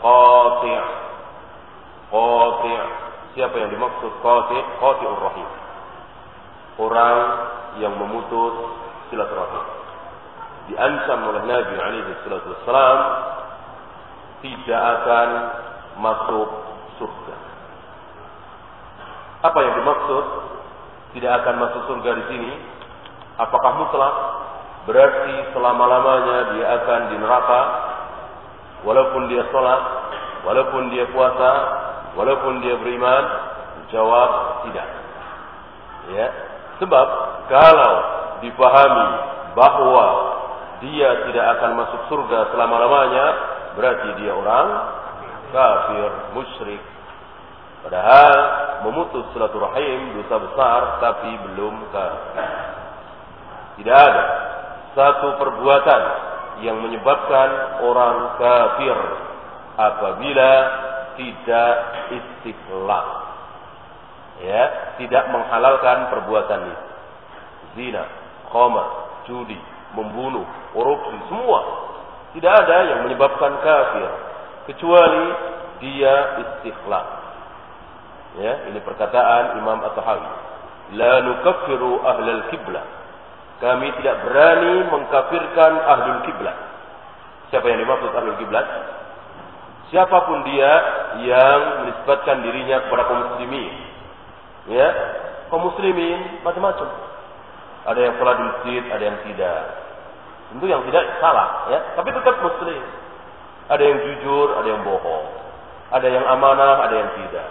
qati' qati' siapa yang dimaksud qati' qati'ur rahim. Orang yang memutus silaturahim. Diancam oleh Nabi alaihi salatu tidak akan masuk surga. Apa yang dimaksud? Tidak akan masuk surga di sini. Apakah mutlak? Berarti selama-lamanya dia akan di neraka walaupun dia sholat walaupun dia puasa walaupun dia beriman jawab tidak. Ya. Sebab kalau dipahami bahwa dia tidak akan masuk surga selama-lamanya berarti dia orang kafir musyrik. Padahal memutus silaturahim dosa besar tapi belum kafir. Tidak ada satu perbuatan yang menyebabkan orang kafir apabila tidak istiqlal. Ya tidak menghalalkan perbuatan itu zina khamar judi membunuh korupsi semua. Tidak ada yang menyebabkan kafir kecuali dia istiqlal. Ya ini perkataan Imam At-Tahawi. La nukaffiru ahlal kiblah kami tidak berani mengkafirkan ahlul kiblat. Siapa yang dimaksud ahlul kiblat? Siapa pun dia yang menisbatkan dirinya kepada kaum muslimin. Ya, kaum muslimin macam-macam. Ada yang sholat di masjid, ada yang tidak. Tentu yang tidak salah, ya. Tapi tetap muslim. Ada yang jujur, ada yang bohong. Ada yang amanah, ada yang tidak.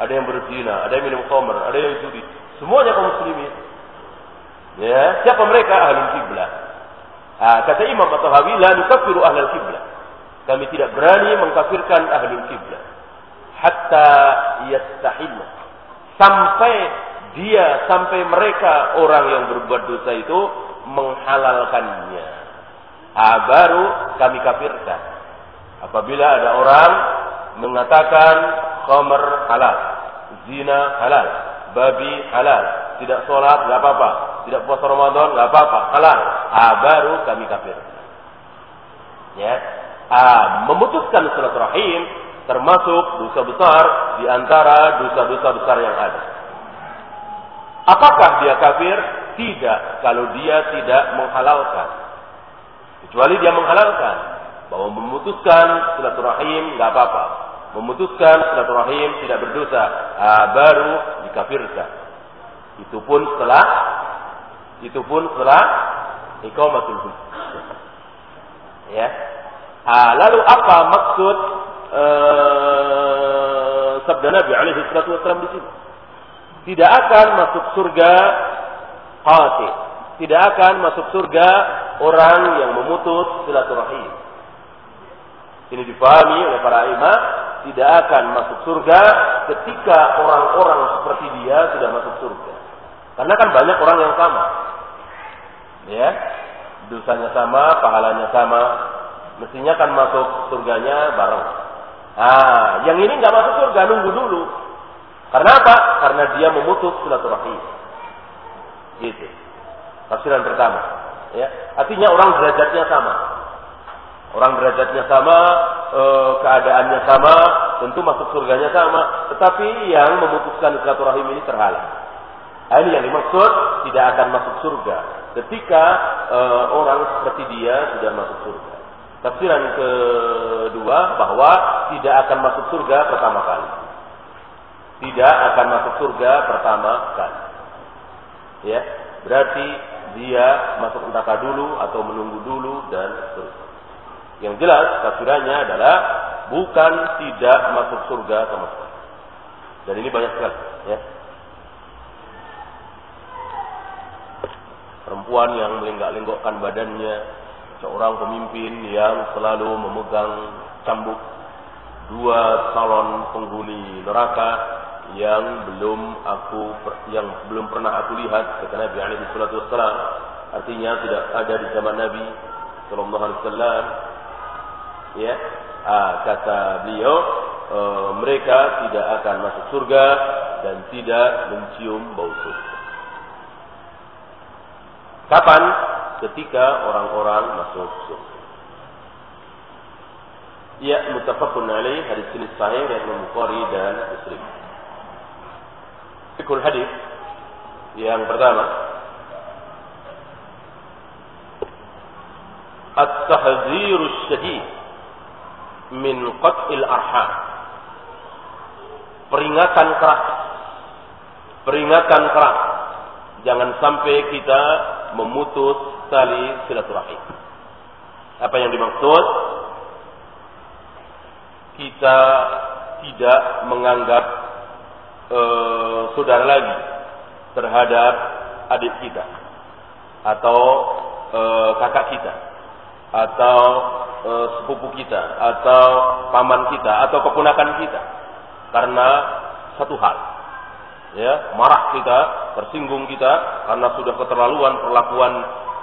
Ada yang berzina, ada yang minum khamr, ada yang judi. Semuanya kaum muslimin. Ya, siapa mereka ahlul kiblah? Ah, kata Imam At-Tahawi, la nukaffiru ahlul kiblah. Kami tidak berani mengkafirkan ahlul kiblah. Hatta yastahillah. Sampai dia, sampai mereka orang yang berbuat dosa itu menghalalkannya. Ah, baru kami kafirkan. Apabila ada orang mengatakan khamr halal, zina halal, babi halal, tidak sholat nggak apa-apa, tidak puasa Ramadan nggak apa-apa, halal. Ah, baru kami kafir. Ya, ah, memutuskan silaturahim termasuk dosa besar di antara dosa-dosa besar yang ada. Apakah dia kafir? Tidak, kalau dia tidak menghalalkan. Kecuali dia menghalalkan bahwa memutuskan silaturahim nggak apa-apa. Memutuskan silaturahim tidak berdosa, ah, baru dikafirkan. Itu pun setelah itu pun setelah iqamatul hujjah. Ya. Ah, lalu apa maksud uh, sabda Nabi alaihi salatu wasallam di sini? Tidak akan masuk surga qati. Tidak akan masuk surga orang yang memutus silaturahim. Ini dipahami oleh para imam tidak akan masuk surga ketika orang-orang seperti dia sudah masuk surga. Karena kan banyak orang yang sama. Ya. Dosanya sama, pahalanya sama. Mestinya kan masuk surganya bareng. Ah, yang ini nggak masuk surga nunggu dulu. Karena apa? Karena dia memutus silaturahim. Gitu. Tafsiran pertama. Ya, artinya orang derajatnya sama. Orang derajatnya sama, e, keadaannya sama, tentu masuk surganya sama. Tetapi yang memutuskan silaturahim ini terhalang. Ini yang dimaksud tidak akan masuk surga ketika uh, orang seperti dia sudah masuk surga. Tafsiran kedua bahwa tidak akan masuk surga pertama kali. Tidak akan masuk surga pertama kali. Ya, berarti dia masuk neraka dulu atau menunggu dulu dan seterusnya. Yang jelas tafsirannya adalah bukan tidak masuk surga sama sekali. Dan ini banyak sekali, ya. Perempuan yang melenggak-lenggokkan badannya, seorang pemimpin yang selalu memegang cambuk dua salon penghuni neraka yang belum aku yang belum pernah aku lihat kata Nabi alaihi salatu wassalam. Artinya tidak ada di zaman Nabi sallallahu alaihi wasallam. Ya ah, kata beliau e, mereka tidak akan masuk surga dan tidak mencium bau surga kapan ketika orang-orang masuk surga Ya, mutafakun alaih hadis ini sahih dari Bukhari dan Muslim. Fikul hadis yang pertama At-tahdziru syadid min qat'il arham. Peringatan keras. Peringatan keras. Jangan sampai kita memutus tali silaturahim. Apa yang dimaksud? Kita tidak menganggap e, saudara lagi terhadap adik kita atau e, kakak kita atau e, sepupu kita atau paman kita atau keponakan kita karena satu hal ya marah kita tersinggung kita karena sudah keterlaluan perlakuan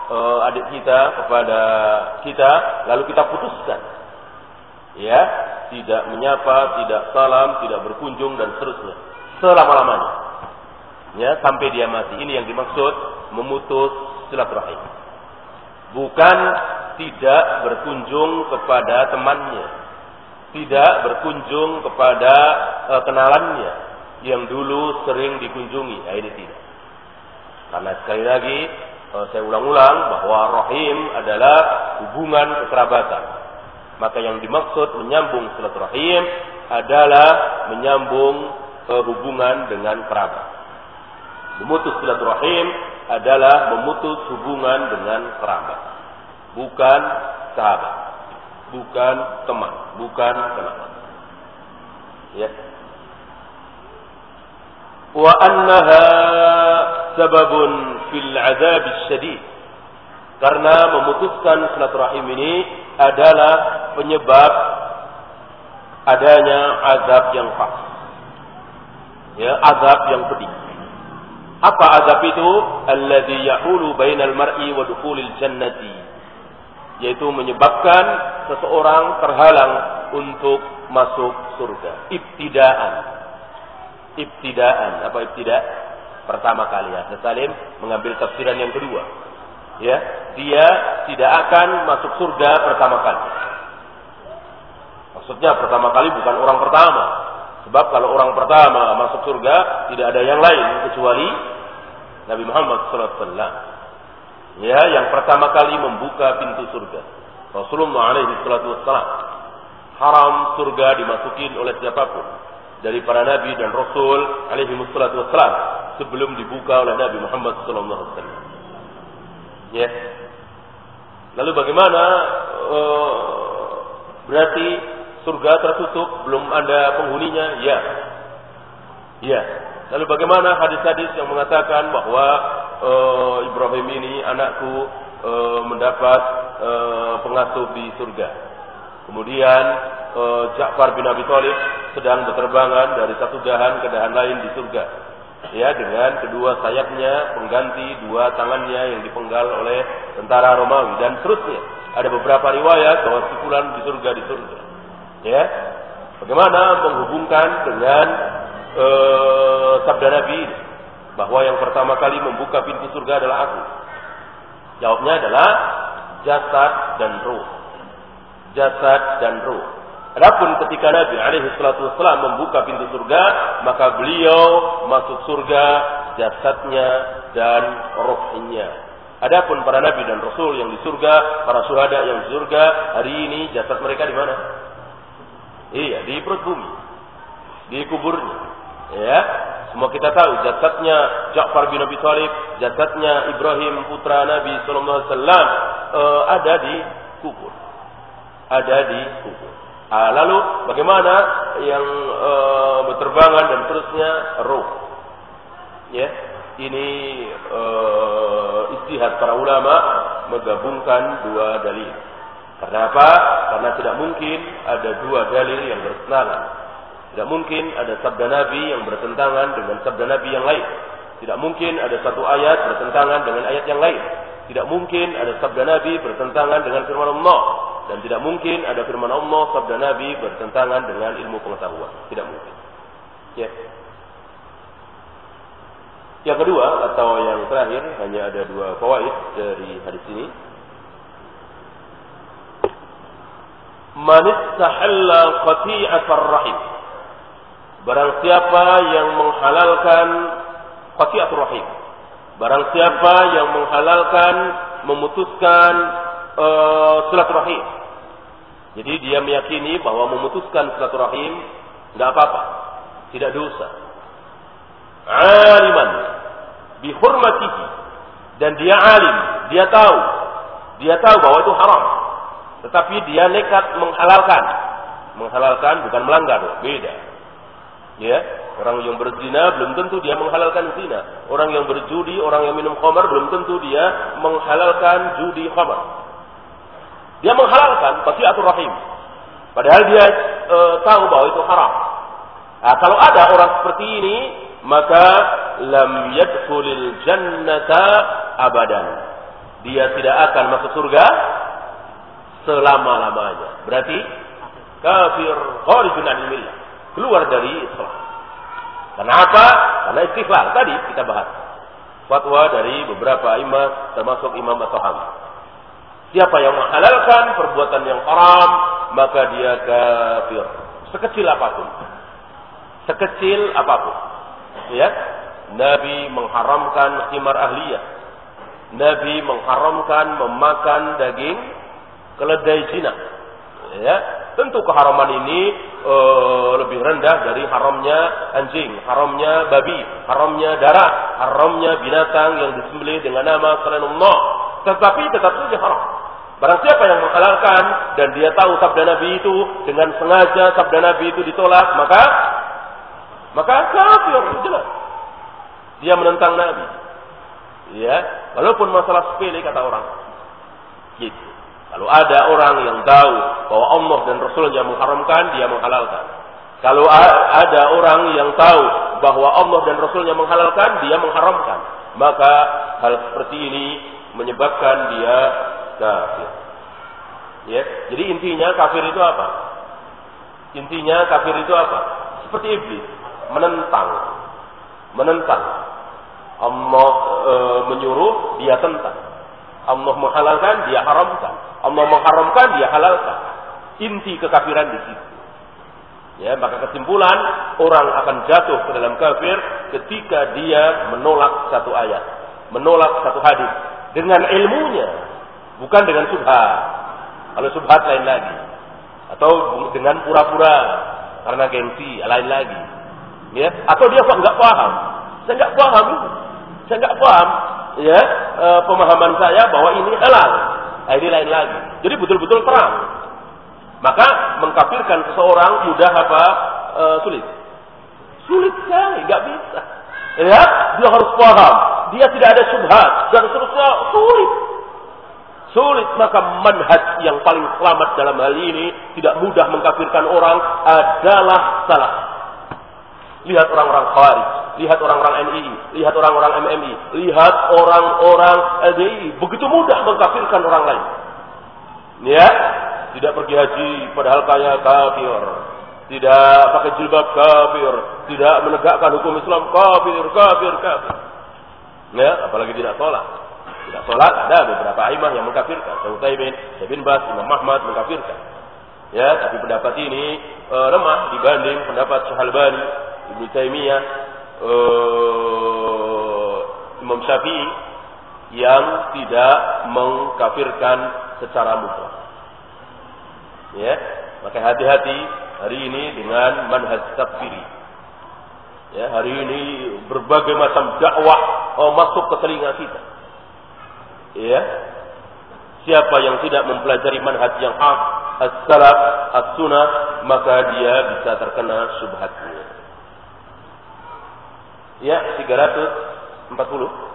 e, adik kita kepada kita lalu kita putuskan ya tidak menyapa tidak salam tidak berkunjung dan seterusnya selama-lamanya. Ya, sampai dia mati. Ini yang dimaksud memutus silaturahim. Bukan tidak berkunjung kepada temannya. Tidak berkunjung kepada uh, kenalannya yang dulu sering dikunjungi. Nah, ini tidak. Karena sekali lagi uh, saya ulang-ulang bahwa rahim adalah hubungan kekerabatan. Maka yang dimaksud menyambung silaturahim adalah menyambung hubungan dengan kerabat. Memutus silaturahim adalah memutus hubungan dengan kerabat. Bukan sahabat. Bukan teman. Bukan kenalan. Ya. Wa annaha sababun fil azab syadid. Karena memutuskan silaturahim ini adalah penyebab adanya azab yang pas ya azab yang pedih. Apa azab itu? Alladhi yahulu bainal mar'i wa dukhulil jannati. Yaitu menyebabkan seseorang terhalang untuk masuk surga. Ibtidaan. Ibtidaan. Apa ibtida? Pertama kali ya. Salim mengambil tafsiran yang kedua. Ya, dia tidak akan masuk surga pertama kali. Maksudnya pertama kali bukan orang pertama, Sebab kalau orang pertama masuk surga tidak ada yang lain kecuali Nabi Muhammad SAW. Ya, yang pertama kali membuka pintu surga. Rasulullah wassalam. Haram surga dimasukin oleh siapa pun dari para nabi dan rasul alaihi salatu wassalam sebelum dibuka oleh Nabi Muhammad sallallahu alaihi wasallam. Ya. Lalu bagaimana uh, berarti surga tertutup, belum ada penghuninya? Ya. Ya. Lalu bagaimana hadis-hadis yang mengatakan bahwa uh, Ibrahim ini anakku uh, mendapat uh, pengasuh di surga. Kemudian uh, Ja'far bin Abi Thalib sedang berterbangan dari satu dahan ke dahan lain di surga. Ya, dengan kedua sayapnya pengganti dua tangannya yang dipenggal oleh tentara Romawi dan seterusnya. Ada beberapa riwayat bahwa sikulan di surga di surga. Ya, bagaimana menghubungkan dengan uh, sabda Nabi bahwa yang pertama kali membuka pintu surga adalah aku? Jawabnya adalah jasad dan ruh. Jasad dan ruh. Adapun ketika Nabi alaihi salatu wasallam membuka pintu surga, maka beliau masuk surga jasadnya dan rohnya. Adapun para nabi dan rasul yang di surga, para syuhada yang di surga, hari ini jasad mereka di mana? Iya, di perut bumi. Di kuburnya. Ya, semua kita tahu jasadnya Ja'far bin Abi Thalib, jasadnya Ibrahim putra Nabi sallallahu alaihi wasallam uh, ada di kubur. Ada di kubur. Ah, lalu bagaimana yang uh, berterbangan dan terusnya roh? Ya, ini uh, istihad para ulama menggabungkan dua dalil. Karena apa? Karena tidak mungkin ada dua dalil yang bertentangan. Tidak mungkin ada sabda Nabi yang bertentangan dengan sabda Nabi yang lain. Tidak mungkin ada satu ayat bertentangan dengan ayat yang lain. Tidak mungkin ada sabda Nabi bertentangan dengan firman Allah. Dan tidak mungkin ada firman Allah, sabda Nabi bertentangan dengan ilmu pengetahuan. Tidak mungkin. Ya. Yang kedua atau yang terakhir hanya ada dua fawaid dari hadis ini. Man istahalla qati'atar rahim. Barang siapa yang menghalalkan qati'atur rahim. Barang siapa yang menghalalkan memutuskan uh, silaturahim. Jadi dia meyakini bahwa memutuskan silaturahim tidak apa-apa, tidak dosa. Aliman bihormatihi dan dia alim, dia tahu, dia tahu bahwa itu haram. Tetapi dia nekat menghalalkan. Menghalalkan bukan melanggar, beda. Ya, orang yang berzina belum tentu dia menghalalkan zina. Orang yang berjudi, orang yang minum khamar belum tentu dia menghalalkan judi khamar. Dia menghalalkan pasti atur rahim. Padahal dia e, tahu bahwa itu haram. Nah, kalau ada orang seperti ini, maka lam yadkhulil jannata abadan. Dia tidak akan masuk surga selama-lamanya. Berarti kafir kharijun anil. Keluar dari Islam. Kenapa? Karena istiqlal tadi kita bahas. Fatwa dari beberapa imam termasuk Imam At-Tahawi. Siapa yang menghalalkan perbuatan yang haram, maka dia kafir. Sekecil apa pun. Sekecil apa pun. Ya. Nabi mengharamkan khimar ahliyah. Nabi mengharamkan memakan daging keledai Cina. Ya, tentu keharaman ini uh, lebih rendah dari haramnya anjing, haramnya babi, haramnya darah, haramnya binatang yang disembelih dengan nama selain Allah. Tetapi tetap saja haram. Barang siapa yang menghalalkan dan dia tahu sabda Nabi itu dengan sengaja sabda Nabi itu ditolak, maka maka kafir jelas. Dia menentang Nabi. Ya, walaupun masalah sepele kata orang. Gitu. Kalau ada orang yang tahu bahwa Allah dan Rasulnya mengharamkan, dia menghalalkan. Kalau ada orang yang tahu bahwa Allah dan Rasulnya menghalalkan, dia mengharamkan. Maka hal seperti ini menyebabkan dia kafir. Ya, jadi intinya kafir itu apa? Intinya kafir itu apa? Seperti iblis, menentang, menentang. Allah e, menyuruh, dia tentang. Allah menghalalkan, dia haramkan. Allah mengharamkan, dia halalkan. Inti kekafiran di situ. Ya, maka kesimpulan orang akan jatuh ke dalam kafir ketika dia menolak satu ayat, menolak satu hadis dengan ilmunya, bukan dengan subhat. Kalau subhat lain lagi. Atau dengan pura-pura karena gengsi lain lagi. Ya, atau dia kok nggak paham. Saya nggak paham Saya nggak paham ya e, pemahaman saya bahwa ini halal. Nah, ini lain lagi. Jadi betul-betul terang. Maka mengkafirkan seseorang mudah apa e, sulit? Sulit sekali, nggak bisa. Ya, dia harus paham. Dia tidak ada subhat dan seterusnya sulit. Sulit maka manhaj yang paling selamat dalam hal ini tidak mudah mengkafirkan orang adalah salah. Lihat orang-orang Khawarij, lihat orang-orang NII, lihat orang-orang MMI, lihat orang-orang LDI, begitu mudah mengkafirkan orang lain. Ya, tidak pergi haji padahal kaya kafir. Tidak pakai jilbab kafir, tidak menegakkan hukum Islam kafir, kafir, kafir. Ya, apalagi tidak sholat. Tidak sholat ada beberapa imam yang mengkafirkan. Syekh Utsaimin, Syekh bin Bas, Imam Ahmad mengkafirkan. Ya, tapi pendapat ini e, lemah dibanding pendapat Syekh Albani, Ibnu Taimiyah, e, Imam Syafi'i yang tidak mengkafirkan secara mutlak. Ya, maka hati-hati hari ini dengan manhaj takfiri. Ya, hari ini berbagai macam dakwah oh, masuk ke telinga kita. Ya. Siapa yang tidak mempelajari manhaj yang hak, as-salaf, as-sunnah, maka dia bisa terkena subhatnya. Ya, 340.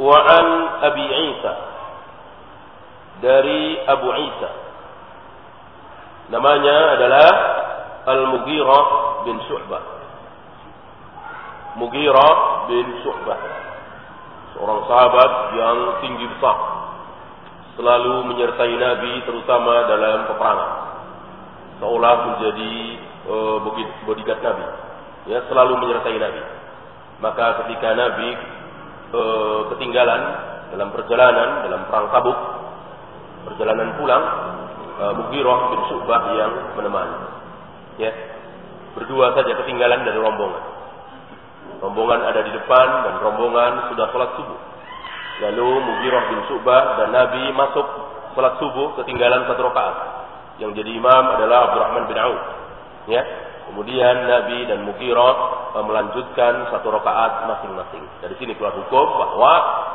Wa'an Abi Isa dari Abu Isa. Namanya adalah Al-Mughirah bin Syu'bah. Mughirah bin Syu'bah. Seorang sahabat yang tinggi besar. Selalu menyertai Nabi terutama dalam peperangan. Seolah menjadi uh, bodyguard Nabi. Ya selalu menyertai Nabi. Maka ketika Nabi uh, ketinggalan dalam perjalanan dalam perang Tabuk perjalanan pulang uh, Mughirah bin Syu'bah yang menemani. Ya. Berdua saja ketinggalan dari rombongan. Rombongan ada di depan dan rombongan sudah sholat subuh. Lalu Mughirah bin Syu'bah dan Nabi masuk sholat subuh ketinggalan satu rakaat. Yang jadi imam adalah Abdurrahman bin Auf. Ya. Kemudian Nabi dan Mughirah uh, melanjutkan satu rakaat masing-masing. Dari sini keluar hukum bahwa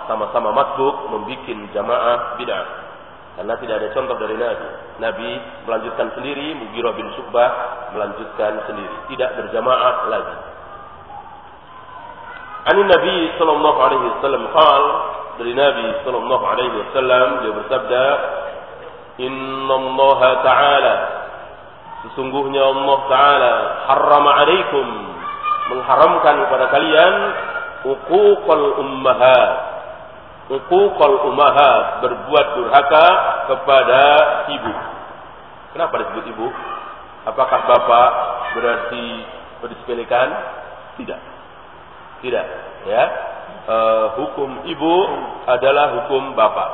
sama-sama masbuk membuat jamaah bid'ah karena tidak ada contoh dari Nabi. Nabi melanjutkan sendiri, Mughirah bin Subah melanjutkan sendiri. Tidak berjamaah lagi. Ani Nabi sallallahu alaihi wasallam qal dari Nabi sallallahu alaihi wasallam dia bersabda Inna Allah Ta'ala Sesungguhnya Allah Ta'ala Harrama alaikum Mengharamkan kepada kalian Uquqal ummahat Uquqal umahat berbuat durhaka kepada ibu. Kenapa disebut ibu? Apakah bapak berarti berdisiplinkan? Tidak. Tidak, ya. E, hukum ibu adalah hukum bapak.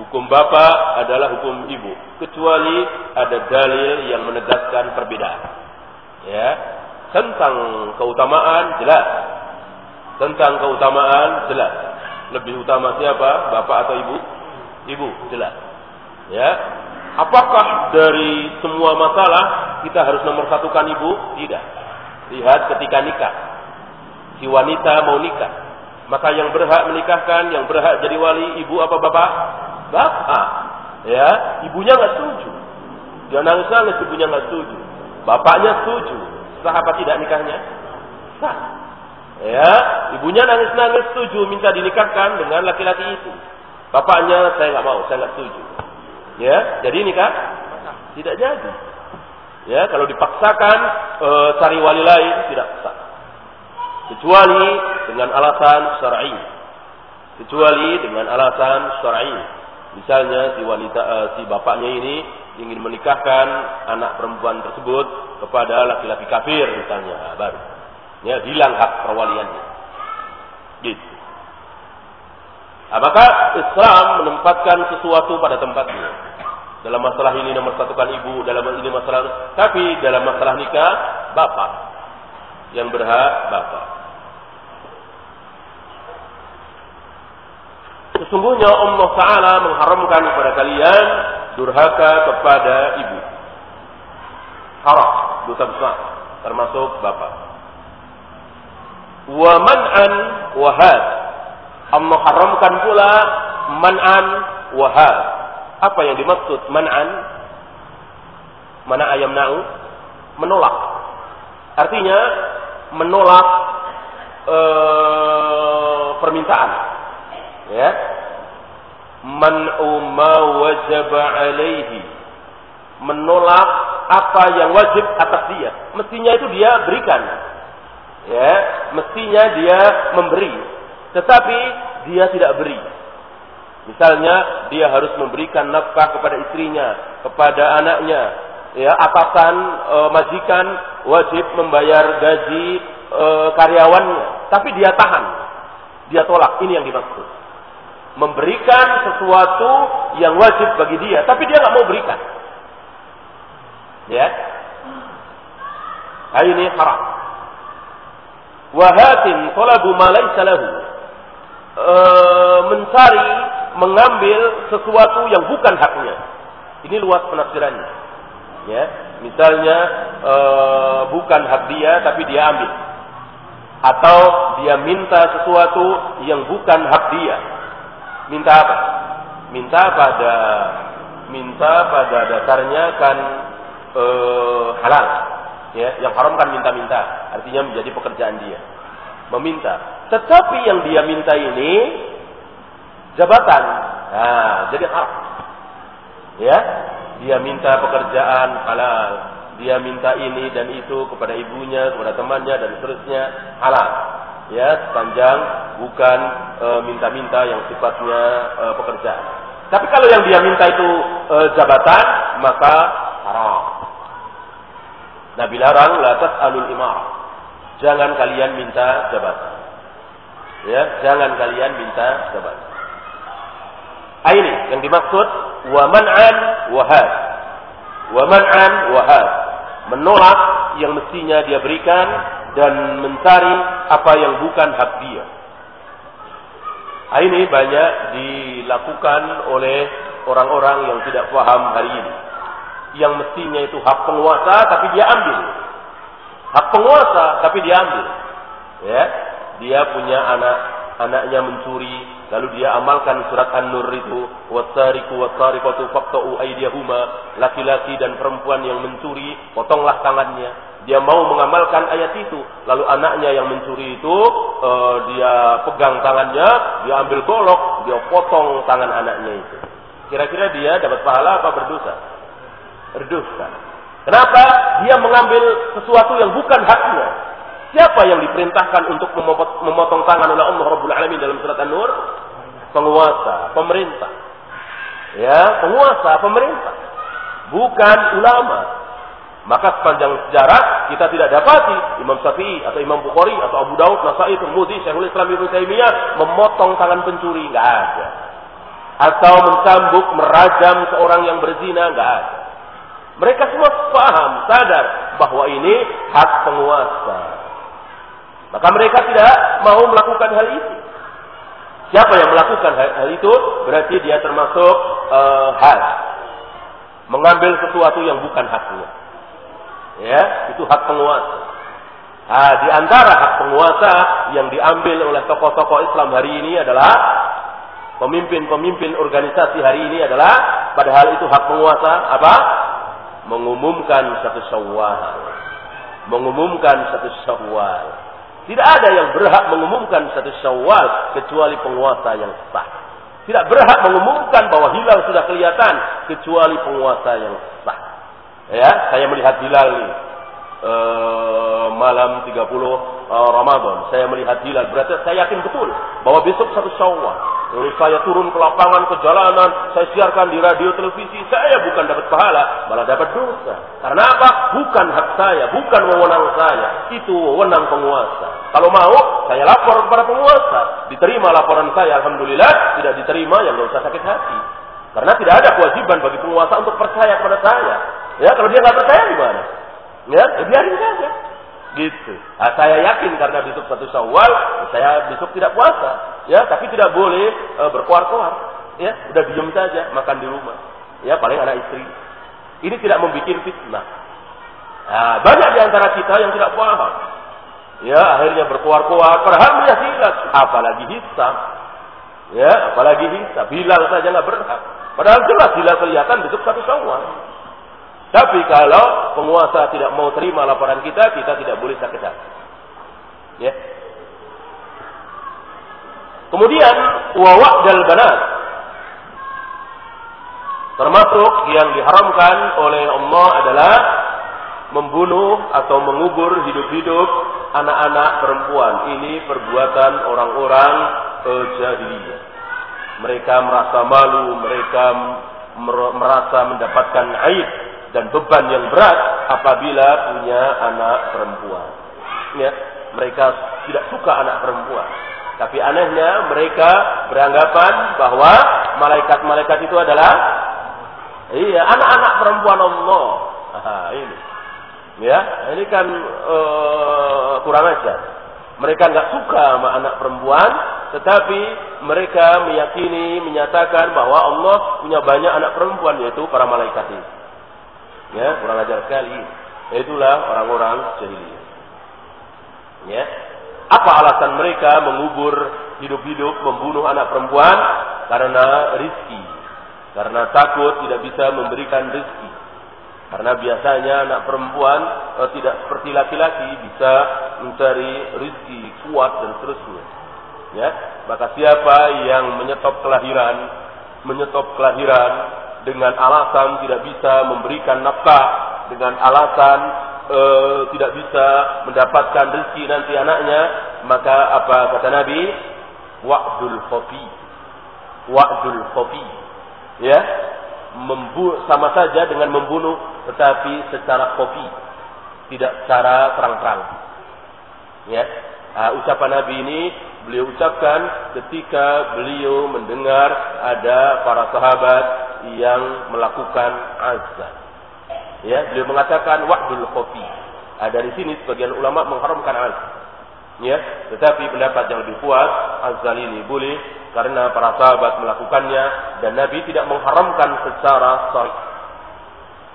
Hukum bapak adalah hukum ibu, kecuali ada dalil yang menegaskan perbedaan. Ya. Tentang keutamaan jelas. Tentang keutamaan jelas lebih utama siapa? Bapak atau ibu? Ibu, jelas. Ya. Apakah dari semua masalah kita harus nomor satukan ibu? Tidak. Lihat ketika nikah. Si wanita mau nikah. Maka yang berhak menikahkan, yang berhak jadi wali, ibu apa bapak? Bapak. Ya, ibunya nggak setuju. Dia nangis-nangis, ibunya nggak setuju. Bapaknya setuju. Sah apa tidak nikahnya? Sah. Ya, ibunya nangis-nangis setuju minta dinikahkan dengan laki-laki itu. Bapaknya saya nggak mau, saya nggak setuju. Ya, jadi nikah tidak jadi. Ya, kalau dipaksakan e, cari wali lain tidak sah. Kecuali dengan alasan syar'i. Kecuali dengan alasan syar'i. Misalnya si wanita e, si bapaknya ini ingin menikahkan anak perempuan tersebut kepada laki-laki kafir misalnya, baru ya hilang hak perwaliannya. Gitu. Apakah Islam menempatkan sesuatu pada tempatnya? Dalam masalah ini nomor satukan ibu, dalam ini masalah, tapi dalam masalah nikah, bapak yang berhak bapak. Sesungguhnya Allah Ta'ala mengharamkan kepada kalian durhaka kepada ibu. Haram, dosa besar, termasuk bapak wa man'an wa had. Allah haramkan pula man'an wa had. Apa yang dimaksud man'an? Mana ayam na'u? Menolak. Artinya menolak uh, permintaan. Ya. Man'u ma wajaba alaihi. Menolak apa yang wajib atas dia. Mestinya itu dia berikan ya mestinya dia memberi. Tetapi dia tidak beri. Misalnya dia harus memberikan nafkah kepada istrinya kepada anaknya. Ya atasan e, majikan wajib membayar gaji e, karyawannya. Tapi dia tahan. Dia tolak. Ini yang dimaksud. Memberikan sesuatu yang wajib bagi dia tapi dia nggak mau berikan. Ya. Nah, ini haram Wahatin talabu ma laysa lahu. E, mencari, mengambil sesuatu yang bukan haknya. Ini luas penafsirannya. Ya, misalnya e, bukan hak dia tapi dia ambil. Atau dia minta sesuatu yang bukan hak dia. Minta apa? Minta pada minta pada dasarnya kan e, halal ya yang haram kan minta-minta artinya menjadi pekerjaan dia. Meminta. Tetapi yang dia minta ini jabatan. Nah jadi haram ya dia minta pekerjaan halal. Dia minta ini dan itu kepada ibunya kepada temannya dan seterusnya halal. Ya sepanjang bukan e, minta-minta e, yang sifatnya e, pekerjaan. Tapi kalau yang dia minta itu e, jabatan maka haram Nabi larang la tas'alul imarah. Jangan kalian minta jabatan. Ya, jangan kalian minta jabatan. Ini yang dimaksud wa man'an wa had. Wa man'an wa had. Menolak yang mestinya dia berikan dan mencari apa yang bukan hak dia. Ini banyak dilakukan oleh orang-orang yang tidak paham hari ini yang mestinya itu hak penguasa tapi dia ambil. Hak penguasa tapi dia ambil. Ya, dia punya anak, anaknya mencuri, lalu dia amalkan surat An-Nur itu, wasariku wasariqatu faqta'u aydiyahuma, laki-laki dan perempuan yang mencuri, potonglah tangannya. Dia mau mengamalkan ayat itu, lalu anaknya yang mencuri itu uh, dia pegang tangannya, dia ambil golok, dia potong tangan anaknya itu. Kira-kira dia dapat pahala apa berdosa? Berdosa. Kenapa? Dia mengambil sesuatu yang bukan haknya. Siapa yang diperintahkan untuk memotong tangan oleh Allah Rabbul Alamin dalam surat An-Nur? Penguasa, pemerintah. Ya, penguasa, pemerintah. Bukan ulama. Maka sepanjang sejarah kita tidak dapati Imam Syafi'i atau Imam Bukhari atau Abu Daud, Nasai, Tirmidzi, Syekhul Islam Ibnu Taimiyah memotong tangan pencuri, enggak ada. Atau mencambuk, merajam seorang yang berzina, enggak ada. Mereka semua paham, sadar bahwa ini hak penguasa. Maka mereka tidak mau melakukan hal itu. Siapa yang melakukan hal, hal itu berarti dia termasuk uh, hak. Mengambil sesuatu yang bukan haknya. Ya, itu hak penguasa. Nah, di antara hak penguasa yang diambil oleh tokoh-tokoh Islam hari ini adalah pemimpin-pemimpin organisasi hari ini adalah padahal itu hak penguasa apa? Mengumumkan satu syawal. Mengumumkan satu syawal. Tidak ada yang berhak mengumumkan satu syawal kecuali penguasa yang sah. Tidak berhak mengumumkan bahwa hilal sudah kelihatan kecuali penguasa yang sah. Ya, saya melihat hilal ini uh, malam 30 uh, eh, Ramadan. Saya melihat hilal. Berarti saya yakin betul bahwa besok satu Syawal. Lalu saya turun ke lapangan, ke jalanan, saya siarkan di radio televisi, saya bukan dapat pahala, malah dapat dosa. Karena apa? Bukan hak saya, bukan wewenang saya. Itu wewenang penguasa. Kalau mau, saya lapor kepada penguasa. Diterima laporan saya, Alhamdulillah. Tidak diterima, yang nggak usah sakit hati. Karena tidak ada kewajiban bagi penguasa untuk percaya kepada saya. Ya, kalau dia nggak percaya gimana? Ya, biarin saja. Gitu. Nah, saya yakin karena besok satu Syawal, saya besok tidak puasa. Ya, tapi tidak boleh e, berkuar-kuar. Ya, udah diam saja, makan di rumah. Ya, paling anak istri. Ini tidak membuat fitnah. Nah, banyak di antara kita yang tidak paham. Ya, akhirnya berkuar-kuar. Padahal hilal, apalagi hisab. Ya, apalagi hisab. Hilal saja nggak berhak. Padahal jelas hilal kelihatan besok satu Syawal. Tapi kalau penguasa tidak mau terima laporan kita, kita tidak boleh sakit hati. Ya. Kemudian wawak dal banat termasuk yang diharamkan oleh Allah adalah membunuh atau mengubur hidup-hidup anak-anak perempuan. Ini perbuatan orang-orang jahiliyah. Mereka merasa malu, mereka merasa mendapatkan aib dan beban yang berat apabila punya anak perempuan. Ya, mereka tidak suka anak perempuan. Tapi anehnya mereka beranggapan bahwa malaikat-malaikat itu adalah iya anak-anak perempuan Allah. Aha, ini. Ya, ini kan uh, kurang ajar. Mereka nggak suka sama anak perempuan, tetapi mereka meyakini, menyatakan bahwa Allah punya banyak anak perempuan yaitu para malaikat ini. Ya, kurang ajar sekali. Itulah orang-orang jahiliyah. Ya. Apa alasan mereka mengubur hidup-hidup membunuh anak perempuan? Karena rizki. Karena takut tidak bisa memberikan rizki. Karena biasanya anak perempuan eh, tidak seperti laki-laki bisa mencari rizki kuat dan seterusnya. Ya, maka siapa yang menyetop kelahiran, menyetop kelahiran dengan alasan tidak bisa memberikan nafkah, dengan alasan e, tidak bisa mendapatkan rezeki nanti anaknya, maka apa kata Nabi? Wa'dul khafi. Wa'dul khafi. Ya, membu sama saja dengan membunuh tetapi secara khafi, tidak secara terang-terang. Ya, uh, ucapan Nabi ini beliau ucapkan ketika beliau mendengar ada para sahabat yang melakukan azan. Ya, beliau mengatakan wa'dul khafi. Uh, dari sini sebagian ulama mengharamkan azan. Ya, tetapi pendapat yang lebih kuat azan ini boleh karena para sahabat melakukannya dan Nabi tidak mengharamkan secara sahih.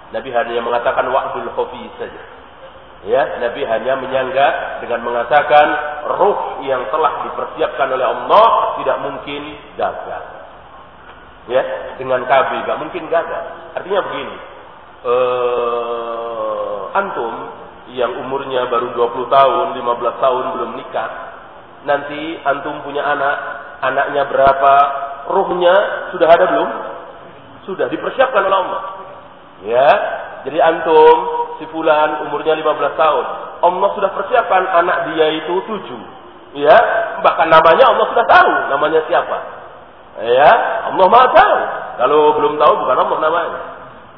Nabi hanya mengatakan wa'dul khafi saja. Ya, Nabi hanya menyangga dengan mengatakan ruh yang telah dipersiapkan oleh Allah tidak mungkin gagal. Ya, dengan KB gak mungkin gagal. Artinya begini, uh, antum yang umurnya baru 20 tahun, 15 tahun belum nikah, nanti antum punya anak, anaknya berapa, ruhnya sudah ada belum? Sudah dipersiapkan oleh Allah. Ya, jadi antum si fulan umurnya 15 tahun. Allah sudah persiapkan anak dia itu tujuh. Ya, bahkan namanya Allah sudah tahu namanya siapa. Ya, Allah Maha tahu. Kalau belum tahu bukan Allah namanya.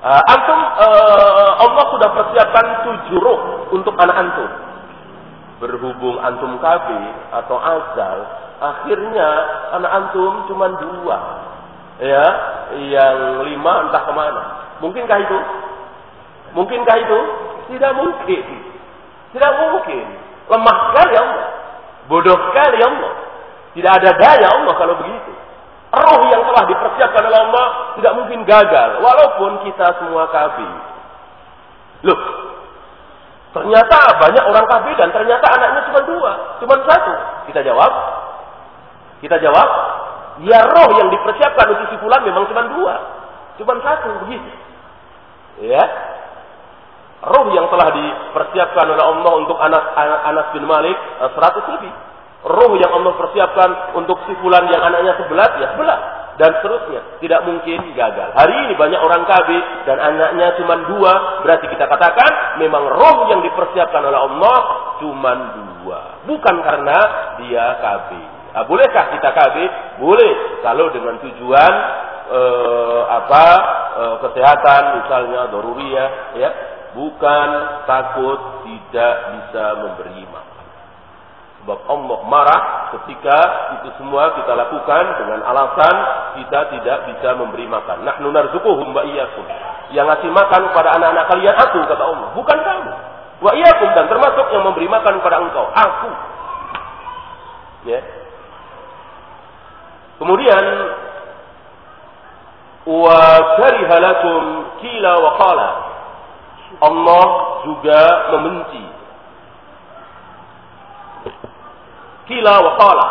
Uh, antum uh, Allah sudah persiapkan tujuh roh untuk anak antum. Berhubung antum KB atau azal, akhirnya anak antum cuma dua. Ya, yang lima entah ke mana. Mungkinkah itu? Mungkinkah itu? Tidak mungkin. Tidak mungkin. Lemah sekali Allah. Bodoh sekali Allah. Tidak ada daya Allah kalau begitu. Roh yang telah dipersiapkan oleh Allah tidak mungkin gagal. Walaupun kita semua kafir. Loh, ternyata banyak orang kafir dan ternyata anaknya cuma dua, cuma satu. Kita jawab, kita jawab, ya roh yang dipersiapkan untuk si fulan memang cuma dua, cuma satu begitu. Ya, Roh yang telah dipersiapkan oleh Allah untuk anak Anas bin Malik eh, seratus lebih. Roh yang Allah persiapkan untuk si fulan yang anaknya sebelas ya sebelas dan seterusnya tidak mungkin gagal. Hari ini banyak orang KB dan anaknya cuma dua, berarti kita katakan memang roh yang dipersiapkan oleh Allah cuma dua, bukan karena dia KB. Nah, bolehkah kita KB? Boleh kalau dengan tujuan eh, apa eh, kesehatan misalnya doruriyah ya bukan takut tidak bisa memberi makan. Sebab Allah marah ketika itu semua kita lakukan dengan alasan kita tidak bisa memberi makan. Nahnu narzuquhum wa iyyakum. Yang ngasih makan kepada anak-anak kalian aku kata Allah, bukan kamu. Wa iyyakum dan termasuk yang memberi makan kepada engkau, aku. Ya. Kemudian wa kariha lakum kila wa qala Allah juga membenci. Kila wa qala.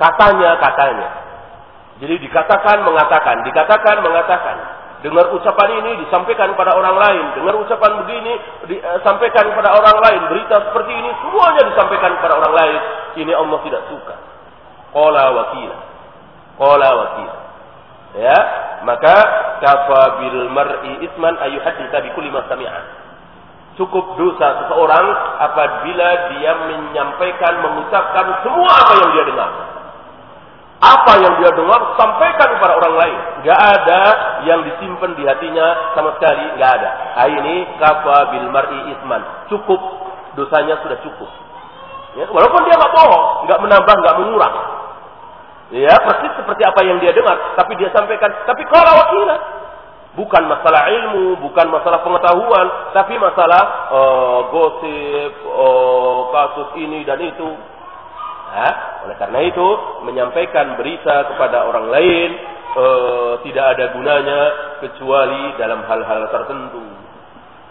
Katanya, katanya. Jadi dikatakan, mengatakan. Dikatakan, mengatakan. Dengar ucapan ini disampaikan kepada orang lain. Dengar ucapan begini disampaikan kepada orang lain. Berita seperti ini semuanya disampaikan kepada orang lain. Ini Allah tidak suka. Qala wakila. Qala wakila. Ya, maka kafa bil mar'i isman ayuhaditsa bi kulli ma. Cukup dosa seseorang apabila dia menyampaikan, mengucapkan semua apa yang dia dengar. Apa yang dia dengar sampaikan kepada orang lain. Gak ada yang disimpan di hatinya sama sekali. Gak ada. Nah, ini kafa bil mar'i isman. Cukup dosanya sudah cukup. Ya, walaupun dia nggak bohong, nggak menambah, nggak mengurang. Ya, persis seperti apa yang dia dengar, tapi dia sampaikan, tapi kalau wakilah, Bukan masalah ilmu, bukan masalah pengetahuan, tapi masalah uh, gosip, uh, kasus ini dan itu. Nah, oleh karena itu, menyampaikan berita kepada orang lain uh, tidak ada gunanya kecuali dalam hal-hal tertentu.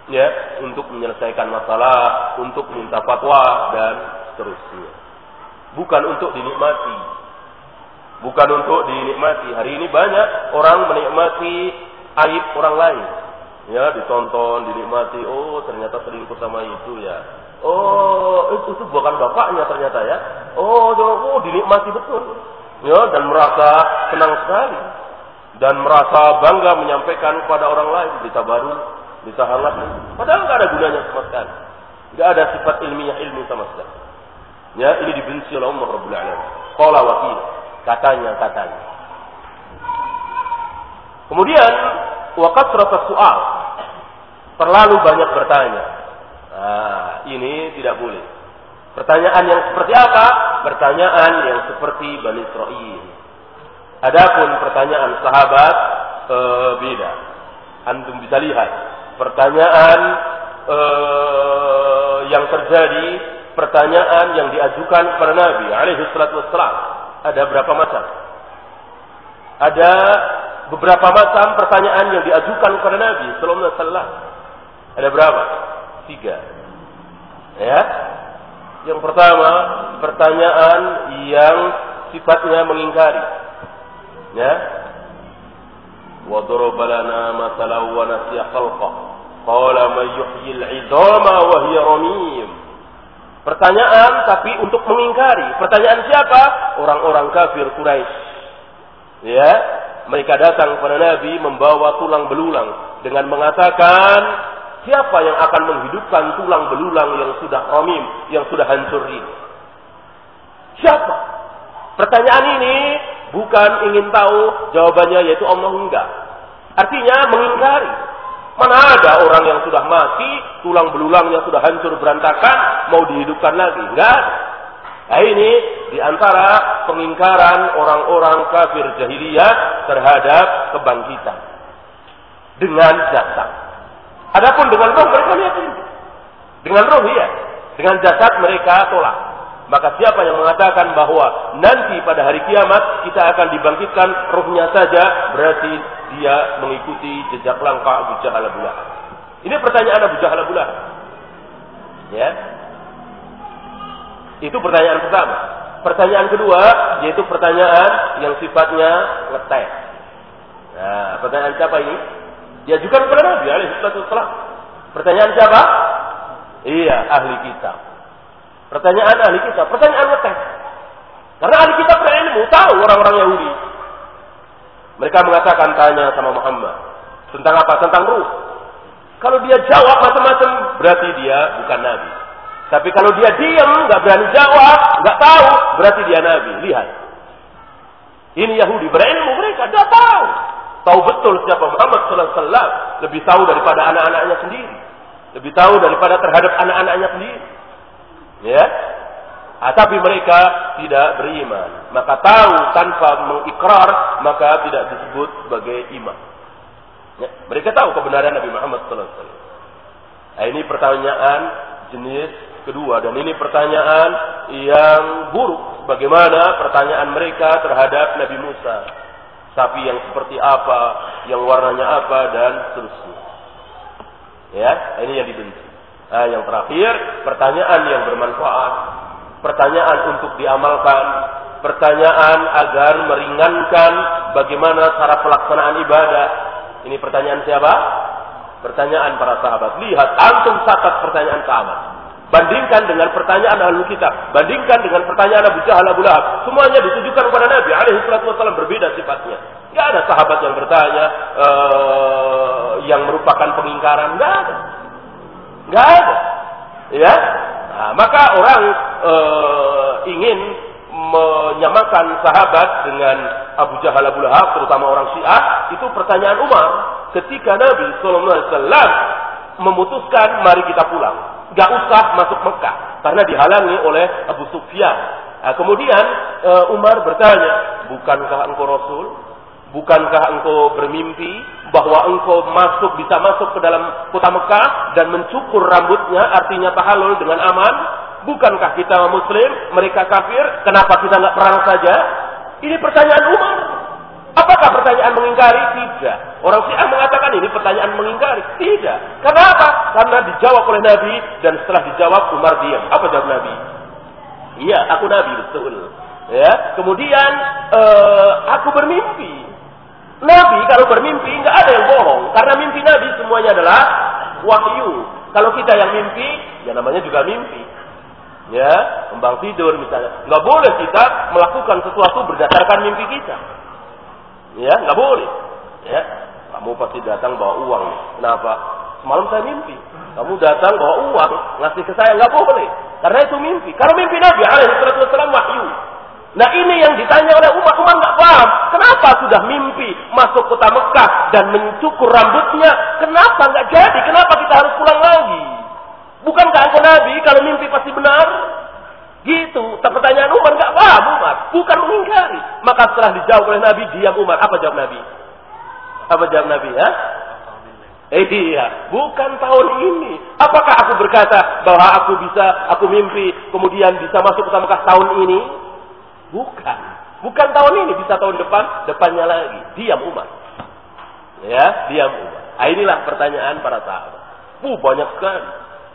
Ya, untuk menyelesaikan masalah, untuk minta fatwa dan seterusnya. Bukan untuk dinikmati. Bukan untuk dinikmati. Hari ini banyak orang menikmati aib orang lain. Ya, ditonton, dinikmati. Oh, ternyata selingkuh sama itu ya. Oh, itu, itu bukan bapaknya ternyata ya. Oh, oh, dinikmati betul. Ya, dan merasa senang sekali. Dan merasa bangga menyampaikan kepada orang lain berita baru, berita hangat. Padahal nggak ada gunanya sama sekali. Nggak ada sifat ilmiah ilmu sama sekali. Ya, ini dibenci oleh Allah Rabbul Alamin. Qala wakil. Katanya, katanya. Kemudian wakat kasrata soal. Terlalu banyak bertanya. Nah, ini tidak boleh. Pertanyaan yang seperti apa? Pertanyaan yang seperti Bani Israel. Adapun pertanyaan sahabat e, beda. Antum bisa lihat pertanyaan e, yang terjadi, pertanyaan yang diajukan kepada Nabi alaihi salatu wassalam. Ada berapa macam? Ada beberapa macam pertanyaan yang diajukan kepada Nabi sallallahu alaihi wasallam. Ada berapa? Tiga. Ya. Yang pertama, pertanyaan yang sifatnya mengingkari. Ya. Wa daraba lana masalan wa nasiya khalqah. Qala man. Pertanyaan tapi untuk mengingkari. Pertanyaan siapa? Orang-orang kafir Quraisy. Ya, mereka datang kepada Nabi membawa tulang belulang dengan mengatakan siapa yang akan menghidupkan tulang belulang yang sudah romim, yang sudah hancur ini? Siapa? Pertanyaan ini bukan ingin tahu jawabannya yaitu Allah enggak. Artinya mengingkari. Mana ada orang yang sudah mati, tulang belulangnya sudah hancur berantakan, mau dihidupkan lagi? Enggak Nah ini di antara pengingkaran orang-orang kafir jahiliyah terhadap kebangkitan. Dengan jasad. Adapun dengan roh mereka yakin. Dengan roh iya. Dengan jasad mereka tolak. Maka siapa yang mengatakan bahwa nanti pada hari kiamat kita akan dibangkitkan rohnya saja berarti dia mengikuti jejak langkah Abu Jahal Ini pertanyaan Abu Jahal Ya, itu pertanyaan pertama. Pertanyaan kedua yaitu pertanyaan yang sifatnya ngetes. Nah, pertanyaan siapa ini? Diajukan kepada Nabi alaihi wasallam. Pertanyaan siapa? Iya, ahli kitab. Pertanyaan ahli kitab, pertanyaan ngetes. Karena ahli kitab berilmu tahu orang-orang Yahudi. Mereka mengatakan tanya sama Muhammad tentang apa? Tentang ruh. Kalau dia jawab macam-macam berarti dia bukan nabi. Tapi kalau dia diam, nggak berani jawab, nggak tahu, berarti dia nabi. Lihat. Ini Yahudi berilmu mereka, dia tahu. Tahu betul siapa Muhammad Sallallahu Alaihi Wasallam. Lebih tahu daripada anak-anaknya sendiri. Lebih tahu daripada terhadap anak-anaknya sendiri. Ya. Ah, tapi mereka tidak beriman. Maka tahu tanpa mengikrar, maka tidak disebut sebagai iman. Ya. Mereka tahu kebenaran Nabi Muhammad Sallallahu Alaihi Wasallam. Nah, ini pertanyaan jenis kedua. Dan ini pertanyaan yang buruk. Bagaimana pertanyaan mereka terhadap Nabi Musa? Sapi yang seperti apa yang warnanya apa dan seterusnya. Ya ini yang dibenci. Nah, yang terakhir pertanyaan yang bermanfaat. Pertanyaan untuk diamalkan. Pertanyaan agar meringankan bagaimana cara pelaksanaan ibadah. Ini pertanyaan siapa? Pertanyaan para sahabat. Lihat antum catat pertanyaan sahabat Bandingkan dengan pertanyaan ahli kitab. Bandingkan dengan pertanyaan Abu Jahal Abu Lahab. Semuanya ditujukan kepada Nabi alaihi salatu wasallam berbeda sifatnya. Tidak ada sahabat yang bertanya uh, yang merupakan pengingkaran. Tidak ada. Tidak ada. Ya. Nah, maka orang uh, ingin menyamakan sahabat dengan Abu Jahal Abu Lahab, terutama orang Syiah, itu pertanyaan Umar ketika Nabi Sallallahu Alaihi Wasallam memutuskan mari kita pulang gak usah masuk Mekah karena dihalangi oleh Abu Sufyan. Nah, kemudian uh, Umar bertanya, bukankah engkau Rasul? Bukankah engkau bermimpi bahwa engkau masuk bisa masuk ke dalam kota Mekah dan mencukur rambutnya artinya tahalul dengan aman? Bukankah kita muslim, mereka kafir, kenapa kita nggak perang saja? Ini pertanyaan Umar. Apakah pertanyaan mengingkari? Tidak. Orang Syiah mengatakan ini pertanyaan mengingkari. Tidak. Kenapa? Karena dijawab oleh Nabi dan setelah dijawab Umar diam. Apa jawab Nabi? Iya, aku Nabi betul. Ya, kemudian uh, aku bermimpi. Nabi kalau bermimpi nggak ada yang bohong karena mimpi Nabi semuanya adalah wahyu. Kalau kita yang mimpi, ya namanya juga mimpi. Ya, kembang tidur misalnya. Nggak boleh kita melakukan sesuatu berdasarkan mimpi kita. Ya, nggak boleh. Ya, kamu pasti datang bawa uang. Kenapa? Semalam saya mimpi. Kamu datang bawa uang, ngasih ke saya nggak boleh. Karena itu mimpi. Kalau mimpi Nabi alaihi wasallam wahyu. Nah ini yang ditanya oleh Umar, Umar nggak paham. Kenapa sudah mimpi masuk kota Mekah dan mencukur rambutnya? Kenapa nggak jadi? Kenapa kita harus pulang lagi? Bukankah Nabi kalau mimpi pasti benar? Gitu. Pertanyaan Umar nggak paham Umar. Bukan mengingkari. Maka setelah dijawab oleh Nabi, diam Umar. Apa jawab Nabi? Apa jawab Nabi? Ya? Eh iya, bukan tahun ini. Apakah aku berkata bahwa aku bisa, aku mimpi, kemudian bisa masuk ke Mekah tahun ini? Bukan. Bukan tahun ini, bisa tahun depan, depannya lagi. Diam Umar. Ya, diam Umar. Nah, inilah pertanyaan para sahabat. Uh, banyak sekali.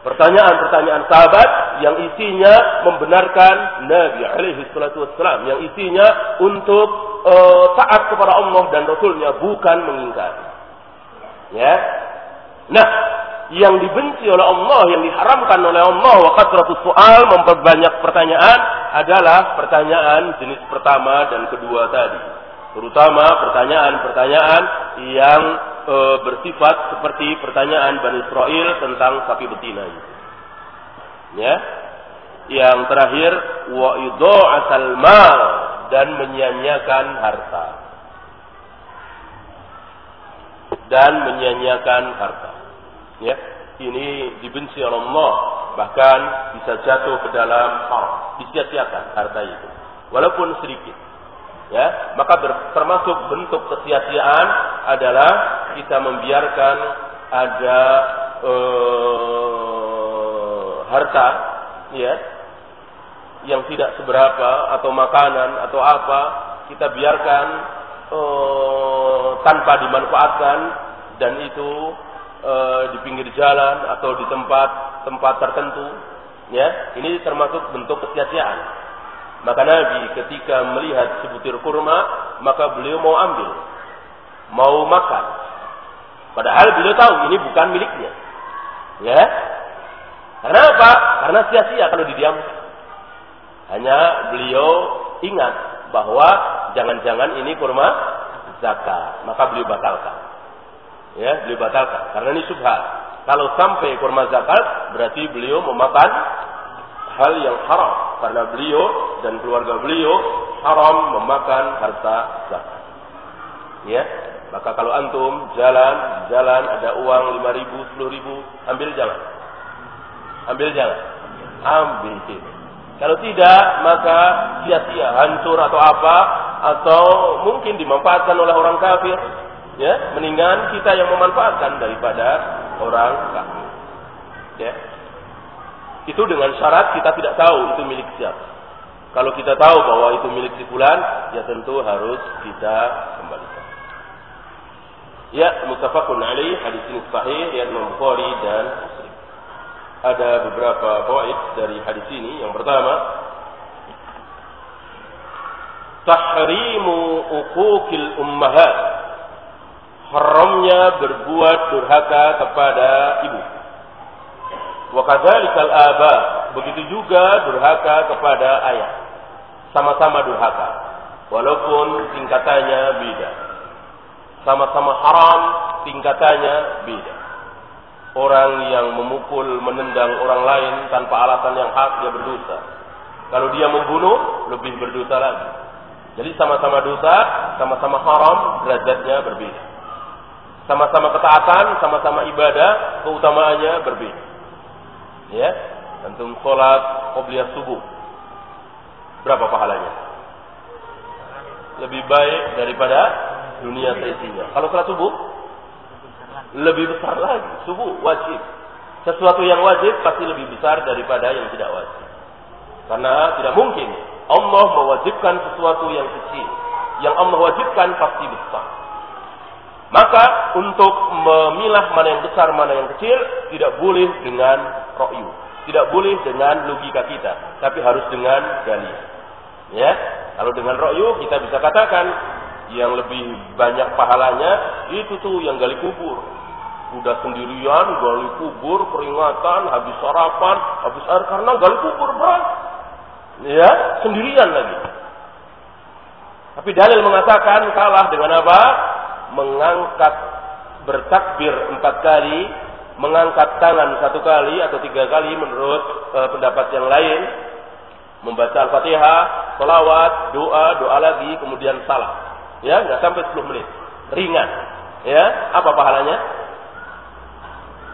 Pertanyaan-pertanyaan sahabat yang isinya membenarkan Nabi alaihi salatu wassalam. Yang isinya untuk uh, taat kepada Allah dan Rasulnya, bukan mengingkari. Ya. Nah, yang dibenci oleh Allah, yang diharamkan oleh Allah, wa kasratus soal memperbanyak pertanyaan adalah pertanyaan jenis pertama dan kedua tadi. Terutama pertanyaan-pertanyaan yang e, bersifat seperti pertanyaan Bani Israel tentang sapi betina Ya. Yang terakhir wa asal mal dan menyanyiakan harta. Dan menyanyiakan harta. Ya, ini dibenci oleh Allah, bahkan bisa jatuh ke dalam haram, disia-siakan harta itu, walaupun sedikit. Ya, maka termasuk bentuk kesia-siaan adalah kita membiarkan ada uh, harta, ya, yang tidak seberapa atau makanan atau apa kita biarkan uh, tanpa dimanfaatkan dan itu e, di pinggir jalan atau di tempat-tempat tertentu, ya, ini termasuk bentuk kesia-siaan. Maka Nabi ketika melihat sebutir kurma, maka beliau mau ambil, mau makan. Padahal beliau tahu ini bukan miliknya. Ya. Karena apa? Karena sia-sia kalau didiamkan. Hanya beliau ingat bahwa jangan-jangan ini kurma zakat, maka beliau batalkan ya beliau batalkan karena ini subhat. Kalau sampai kurma zakat berarti beliau memakan hal yang haram. Karena beliau dan keluarga beliau haram memakan harta zakat. Ya, maka kalau antum jalan jalan ada uang lima ribu, sepuluh ribu, ambil jalan, ambil jalan, ambil. Kalau tidak, maka sia-sia, hancur atau apa, atau mungkin dimanfaatkan oleh orang kafir, ya mendingan kita yang memanfaatkan daripada orang kafir. Ya itu dengan syarat kita tidak tahu itu milik siapa. Kalau kita tahu bahwa itu milik si fulan ya tentu harus kita kembalikan. Ya mutafakun alaih hadis ini sahih ya Imam Bukhari dan Muslim. Ada beberapa fawaid dari hadis ini. Yang pertama tahrimu uquqil ummahat. Haramnya berbuat durhaka kepada ibu. Wa kadzalikal aba, begitu juga durhaka kepada ayah. Sama-sama durhaka, walaupun tingkatannya beda. Sama-sama haram, tingkatannya beda. Orang yang memukul, menendang orang lain tanpa alasan yang hak, dia berdosa. Kalau dia membunuh, lebih berdosa lagi. Jadi sama-sama dosa, sama-sama haram, derajatnya berbeda. Sama-sama ketaatan, sama-sama ibadah, keutamaannya berbeda. Ya, antum sholat qobliyah subuh. Berapa pahalanya? Lebih baik daripada dunia seisinya. Kalau salat subuh lebih besar lagi. Subuh wajib. Sesuatu yang wajib pasti lebih besar daripada yang tidak wajib. Karena tidak mungkin Allah mewajibkan sesuatu yang kecil. Yang Allah wajibkan pasti besar. Maka untuk memilah mana yang besar, mana yang kecil, tidak boleh dengan rokyu. Tidak boleh dengan logika kita. Tapi harus dengan gali. Ya, kalau dengan rokyu kita bisa katakan yang lebih banyak pahalanya itu tuh yang gali kubur. Udah sendirian, gali kubur, peringatan, habis sarapan, habis air karena gali kubur berat. Ya, sendirian lagi. Tapi dalil mengatakan kalah dengan apa? Mengangkat bertakbir empat kali, mengangkat tangan satu kali atau tiga kali menurut e, pendapat yang lain, membaca Al-Fatihah, salawat, doa, doa lagi, kemudian salam. Ya, nggak sampai 10 menit. Ringan. Ya, apa pahalanya?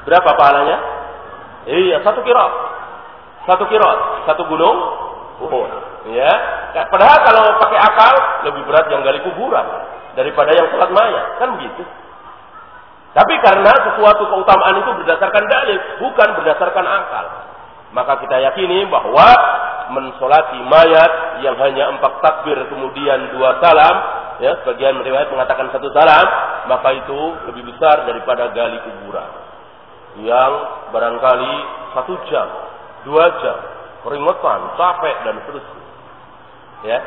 Berapa pahalanya? Iya, satu kira. Satu kira, satu gunung Uhud. Ya, padahal kalau pakai akal lebih berat yang gali kuburan daripada yang sholat mayat, kan begitu. Tapi karena sesuatu keutamaan itu berdasarkan dalil, bukan berdasarkan akal. Maka kita yakini bahwa mensolati mayat yang hanya empat takbir kemudian dua salam, ya sebagian riwayat mengatakan satu salam, maka itu lebih besar daripada gali kuburan yang barangkali satu jam, dua jam, keringetan, capek dan seterusnya. Ya,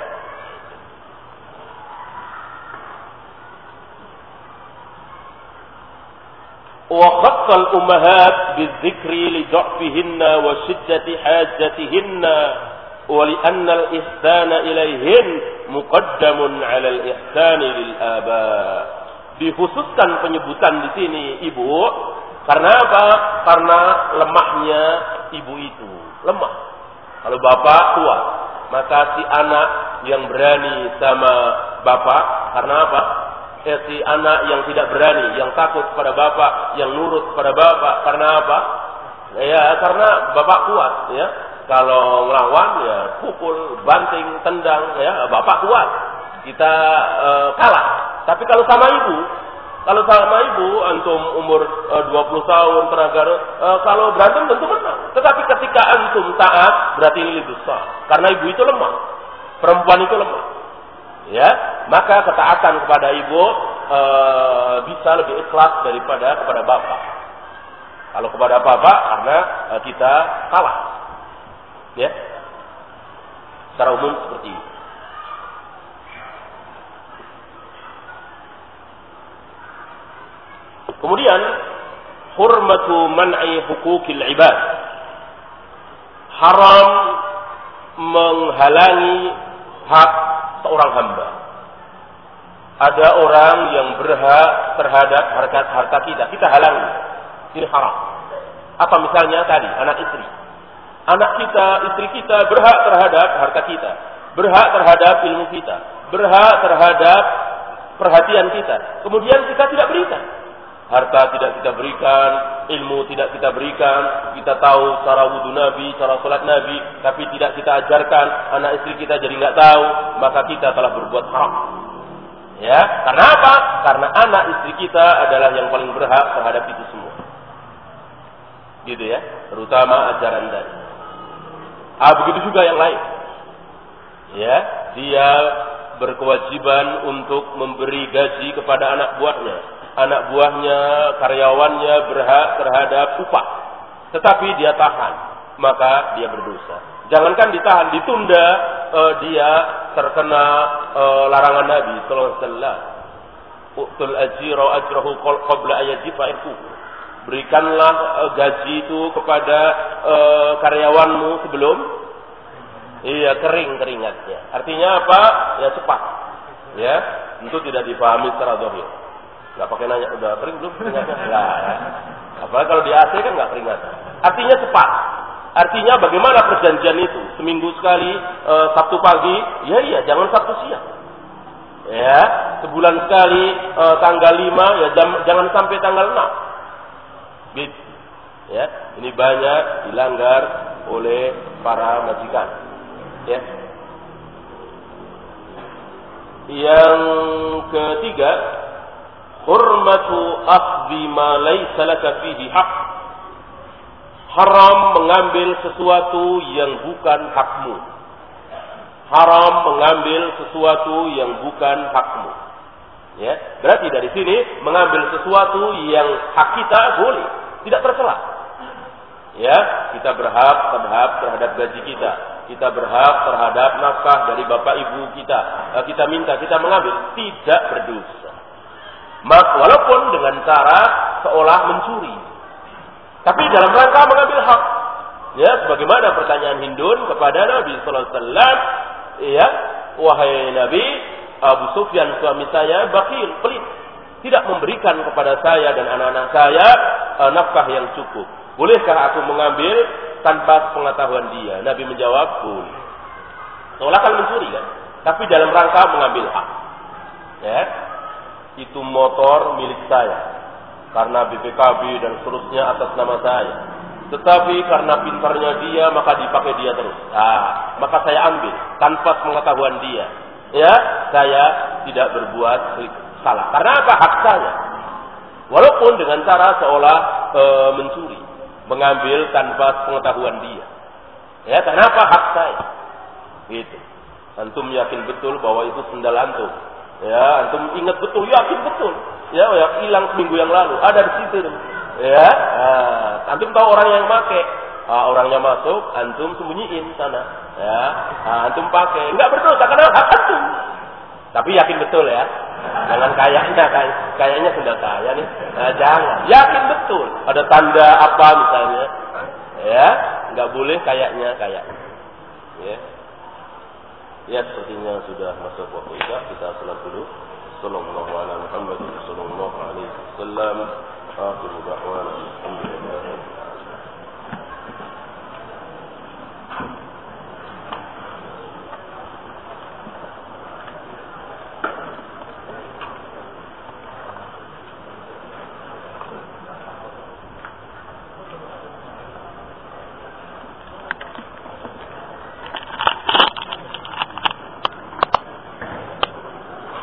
وخص الأمهات بالذكر لضعفهن وشدة حاجتهن ولأن الإحسان إليهن مقدم على الإحسان للآباء dikhususkan penyebutan di sini ibu karena apa? Karena lemahnya ibu itu lemah. Kalau bapak kuat, maka si anak yang berani sama bapak karena apa? Eh, si anak yang tidak berani, yang takut kepada bapak, yang nurut kepada bapak, karena apa? Ya, karena bapak kuat, ya. Kalau melawan, ya pukul, banting, tendang, ya bapak kuat. Kita e, kalah. Tapi kalau sama ibu, kalau sama ibu, antum umur e, 20 tahun, tenaga, e, kalau berantem tentu menang. Tetapi ketika antum taat, berarti ini lebih besar. Karena ibu itu lemah. Perempuan itu lemah ya maka ketaatan kepada ibu e, bisa lebih ikhlas daripada kepada bapak. Kalau kepada bapak karena e, kita kalah ya. Secara umum seperti itu kemudian hurmatu man'i hukukil ibad. Haram menghalangi hak seorang hamba. Ada orang yang berhak terhadap harta harta kita, kita halangi. Ini haram. Apa misalnya tadi anak istri. Anak kita, istri kita berhak terhadap harta kita, berhak terhadap ilmu kita, berhak terhadap perhatian kita. Kemudian kita tidak berikan. Harta tidak kita berikan, ilmu tidak kita berikan, kita tahu cara wudhu Nabi, cara sholat Nabi, tapi tidak kita ajarkan, anak istri kita jadi nggak tahu, maka kita telah berbuat haram. Ya, karena apa? Karena anak istri kita adalah yang paling berhak terhadap itu semua. Gitu ya, terutama ajaran dari. Ah, begitu juga yang lain. Ya, dia berkewajiban untuk memberi gaji kepada anak buahnya anak buahnya, karyawannya berhak terhadap upah. Tetapi dia tahan, maka dia berdosa. Jangankan ditahan, ditunda, uh, dia terkena uh, larangan Nabi sallallahu alaihi wasallam. Ajrahu qabla ayajifa Berikanlah uh, gaji itu kepada uh, karyawanmu sebelum iya kering keringatnya. Artinya apa? Ya cepat. Ya, tentu tidak dipahami secara zahir. Gak pakai nanya udah kering belum keringatnya? Enggak. Ya. Apalagi kalau di AC kan nggak keringatan. Artinya cepat. Artinya bagaimana perjanjian itu? Seminggu sekali, e, Sabtu pagi, ya iya, jangan Sabtu siang. Ya, sebulan sekali e, tanggal 5, ya jam, jangan sampai tanggal 6. Gitu. Ya, ini banyak dilanggar oleh para majikan. Ya, Yang ketiga, hurmatu akhdhi ma laysa laka fihi haq. Haram mengambil sesuatu yang bukan hakmu. Haram mengambil sesuatu yang bukan hakmu. Ya, berarti dari sini mengambil sesuatu yang hak kita boleh, tidak tercela. Ya, kita berhak berhak terhadap gaji kita. Kita berhak terhadap nafkah dari bapak ibu kita. Kita minta, kita mengambil, tidak berdosa. Walaupun dengan cara seolah mencuri. Tapi dalam rangka mengambil hak. Ya, sebagaimana pertanyaan Hindun kepada Nabi sallallahu alaihi wasallam, ya, wahai Nabi, Abu Sufyan suami saya bakil, pelit. Tidak memberikan kepada saya dan anak-anak saya uh, nafkah yang cukup. Bolehkah aku mengambil tanpa pengetahuan dia? Nabi menjawab, boleh. Seolah kan mencuri kan? Tapi dalam rangka mengambil hak. Ya, itu motor milik saya. Karena BPKB dan seterusnya atas nama saya. Tetapi karena pintarnya dia, maka dipakai dia terus. Nah, maka saya ambil tanpa pengetahuan dia. Ya, saya tidak berbuat salah. Karena apa? Hak saya. Walaupun dengan cara seolah e, mencuri, mengambil tanpa pengetahuan dia. Ya, kenapa hak saya? Gitu. Antum yakin betul bahwa itu sendal antum. Ya, antum ingat betul, yakin betul. Ya, yang hilang seminggu yang lalu ada di situ. Ya, nah, antum tahu orang yang pakai. Nah, orangnya masuk, antum sembunyiin sana. Ya, nah, antum pakai. Enggak betul, karena hak antum. Tapi yakin betul ya. Jangan kayaknya, kayak, kayaknya sudah saya nih. Nah, jangan. Yakin betul. Ada tanda apa misalnya. Ya, nggak boleh kayaknya, kayaknya. Ya. Ya sepertinya sudah masuk waktu isya kita salat dulu. Sallallahu alaihi alaihi wasallam. Da'wana.